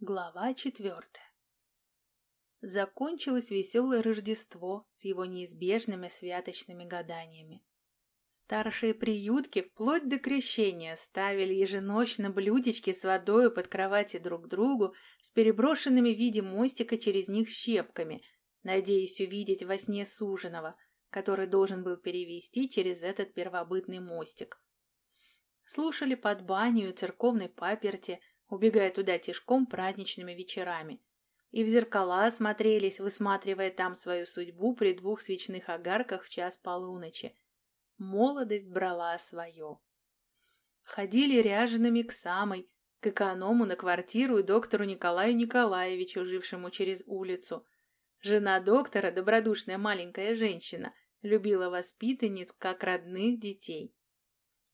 Глава четвертая. Закончилось веселое Рождество с его неизбежными святочными гаданиями. Старшие приютки вплоть до крещения ставили еженочно блюдечки с водой под кровати друг другу с переброшенными в виде мостика через них щепками, надеясь увидеть во сне суженого, который должен был перевести через этот первобытный мостик. Слушали под баню церковной паперти, убегая туда тишком праздничными вечерами. И в зеркала смотрелись, высматривая там свою судьбу при двух свечных огарках в час полуночи. Молодость брала свое. Ходили ряжеными к самой, к эконому на квартиру и доктору Николаю Николаевичу, жившему через улицу. Жена доктора, добродушная маленькая женщина, любила воспитанниц как родных детей.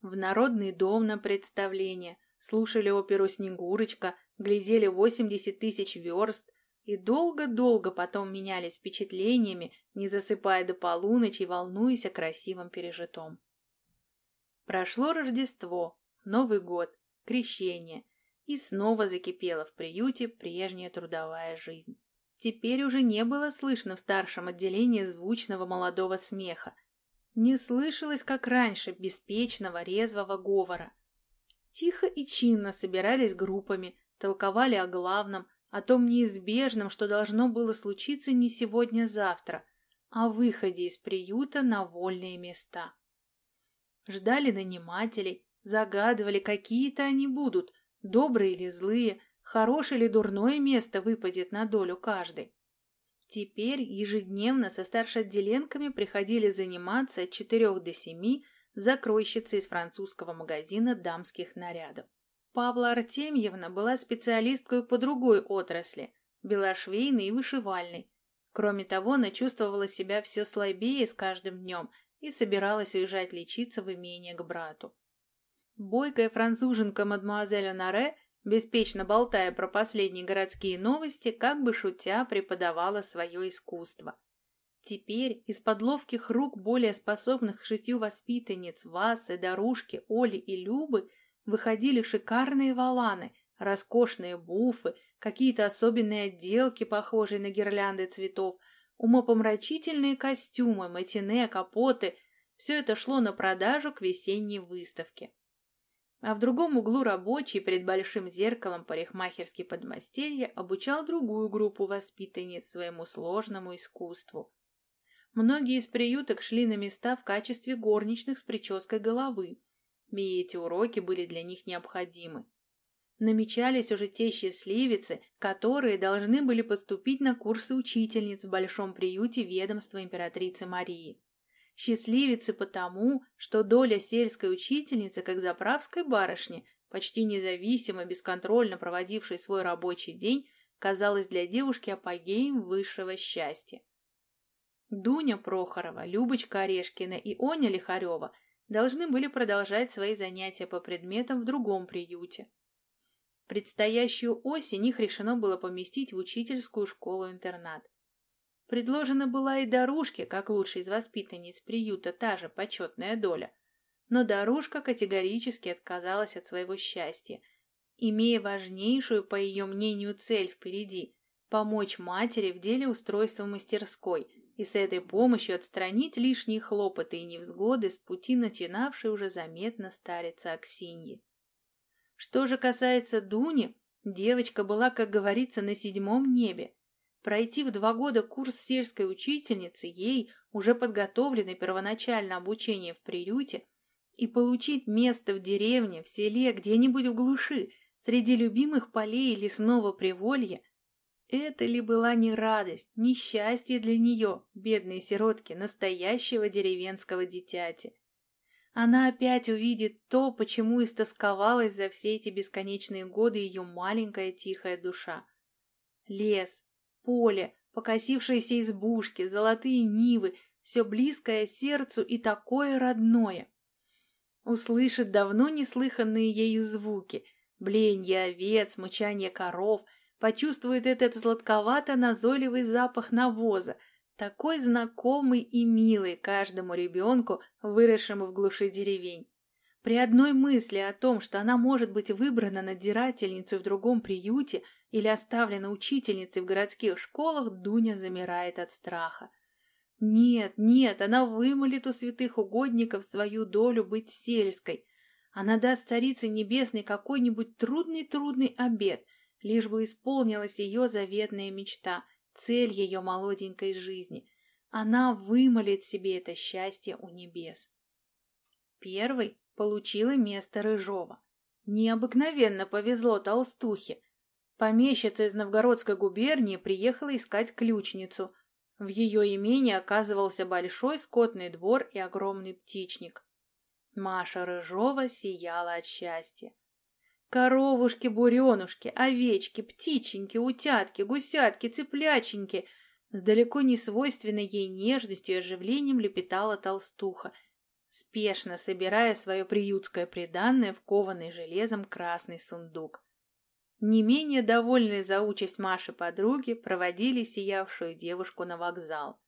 В народный дом на представление, слушали оперу «Снегурочка», глядели 80 тысяч верст и долго-долго потом менялись впечатлениями, не засыпая до полуночи и волнуясь о красивом пережитом. Прошло Рождество, Новый год, Крещение, и снова закипела в приюте прежняя трудовая жизнь. Теперь уже не было слышно в старшем отделении звучного молодого смеха. Не слышалось, как раньше, беспечного, резвого говора. Тихо и чинно собирались группами, толковали о главном, о том неизбежном, что должно было случиться не сегодня-завтра, о выходе из приюта на вольные места. Ждали нанимателей, загадывали, какие-то они будут, добрые или злые, хорошее или дурное место выпадет на долю каждой. Теперь ежедневно со старшеотделенками приходили заниматься от четырех до семи закройщица из французского магазина дамских нарядов. Павла Артемьевна была специалисткой по другой отрасли, белошвейной и вышивальной. Кроме того, она чувствовала себя все слабее с каждым днем и собиралась уезжать лечиться в имение к брату. Бойкая француженка мадемуазель Оноре, беспечно болтая про последние городские новости, как бы шутя преподавала свое искусство. Теперь из-под ловких рук более способных к шитью воспитанниц Васы, Дорушки, Оли и Любы выходили шикарные валаны, роскошные буфы, какие-то особенные отделки, похожие на гирлянды цветов, умопомрачительные костюмы, матине, капоты – все это шло на продажу к весенней выставке. А в другом углу рабочий перед большим зеркалом парикмахерский подмастерье обучал другую группу воспитанниц своему сложному искусству – Многие из приюток шли на места в качестве горничных с прической головы, и эти уроки были для них необходимы. Намечались уже те счастливицы, которые должны были поступить на курсы учительниц в большом приюте ведомства императрицы Марии. Счастливицы потому, что доля сельской учительницы, как заправской барышни, почти независимо, бесконтрольно проводившей свой рабочий день, казалась для девушки апогеем высшего счастья. Дуня Прохорова, Любочка Орешкина и Оня Лихарева должны были продолжать свои занятия по предметам в другом приюте. Предстоящую осень их решено было поместить в учительскую школу-интернат. Предложена была и Дорушке, как лучшей из воспитанниц приюта, та же почетная доля. Но Дорушка категорически отказалась от своего счастья, имея важнейшую, по ее мнению, цель впереди – помочь матери в деле устройства мастерской – и с этой помощью отстранить лишние хлопоты и невзгоды с пути начинавшей уже заметно стариться Аксиньи. Что же касается Дуни, девочка была, как говорится, на седьмом небе. Пройти в два года курс сельской учительницы ей, уже подготовленной первоначально обучение в приюте, и получить место в деревне, в селе, где-нибудь в глуши, среди любимых полей лесного приволья – это ли была не радость, не счастье для нее, бедной сиротки, настоящего деревенского дитяти? Она опять увидит то, почему истосковалась за все эти бесконечные годы ее маленькая тихая душа. Лес, поле, покосившиеся избушки, золотые нивы, все близкое сердцу и такое родное. Услышит давно неслыханные ею звуки, блеяние овец, мычание коров — почувствует этот сладковато-назойливый запах навоза, такой знакомый и милый каждому ребенку, выросшему в глуши деревень. При одной мысли о том, что она может быть выбрана надзирательницей в другом приюте или оставлена учительницей в городских школах, Дуня замирает от страха. Нет, нет, она вымолит у святых угодников свою долю быть сельской. Она даст царице небесной какой-нибудь трудный-трудный обед, лишь бы исполнилась ее заветная мечта, цель ее молоденькой жизни. Она вымолит себе это счастье у небес. Первый получила место Рыжова. Необыкновенно повезло толстухе. Помещица из Новгородской губернии приехала искать ключницу – в ее имении оказывался большой скотный двор и огромный птичник. Маша Рыжова сияла от счастья. Коровушки, буренушки, овечки, птиченьки, утятки, гусятки, цыпляченьки с далеко не свойственной ей нежностью и оживлением лепетала толстуха, спешно собирая свое приютское приданное в кованный железом красный сундук. Не менее довольные за участь Маши подруги проводили сиявшую девушку на вокзал.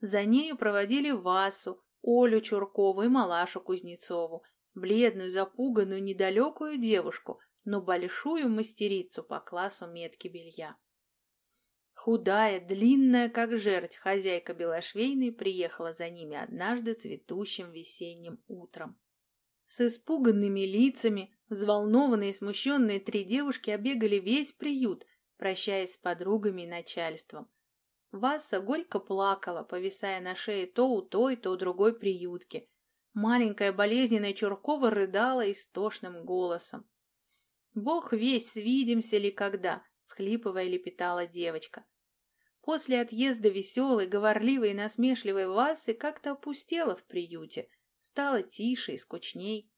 За нею проводили Васу, Олю Чуркову и Малашу Кузнецову, бледную, запуганную, недалекую девушку, но большую мастерицу по классу метки белья. Худая, длинная, как жерть, хозяйка Белошвейной приехала за ними однажды цветущим весенним утром. С испуганными лицами, Взволнованные и смущенные три девушки обегали весь приют, прощаясь с подругами и начальством. Васа горько плакала, повисая на шее то у той, то у другой приютки. Маленькая болезненная Чуркова рыдала истошным голосом. «Бог весь, свидимся ли когда?» — схлипывая лепетала девочка. После отъезда веселой, говорливой и насмешливой Васы как-то опустела в приюте, стало тише и скучней.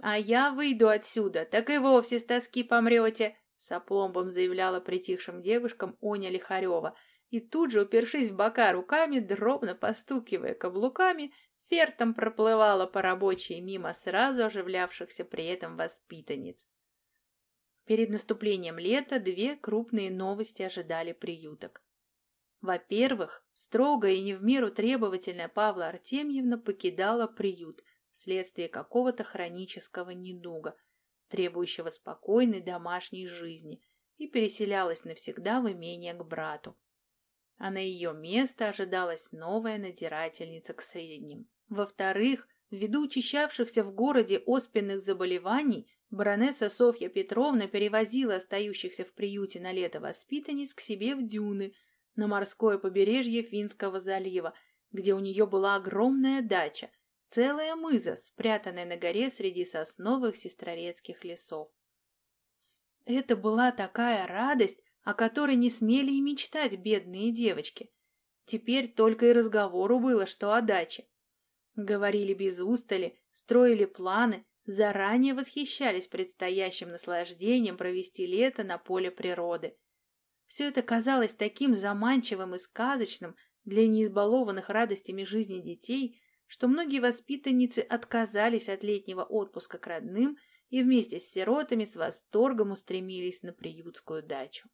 «А я выйду отсюда, так и вовсе с тоски помрете», — с опломбом заявляла притихшим девушкам Оня Лихарева, и тут же, упершись в бока руками, дробно постукивая каблуками, фертом проплывала по рабочей мимо сразу оживлявшихся при этом воспитанниц. Перед наступлением лета две крупные новости ожидали приюток. Во-первых, строгая и не в меру требовательная Павла Артемьевна покидала приют – вследствие какого-то хронического недуга, требующего спокойной домашней жизни, и переселялась навсегда в имение к брату. А на ее место ожидалась новая надирательница к средним. Во-вторых, ввиду учащавшихся в городе оспенных заболеваний, баронесса Софья Петровна перевозила остающихся в приюте на лето воспитанниц к себе в дюны, на морское побережье Финского залива, где у нее была огромная дача – Целая мыза, спрятанная на горе среди сосновых сестрорецких лесов. Это была такая радость, о которой не смели и мечтать бедные девочки. Теперь только и разговору было, что о даче. Говорили без устали, строили планы, заранее восхищались предстоящим наслаждением провести лето на поле природы. Все это казалось таким заманчивым и сказочным для неизбалованных радостями жизни детей, что многие воспитанницы отказались от летнего отпуска к родным и вместе с сиротами с восторгом устремились на приютскую дачу.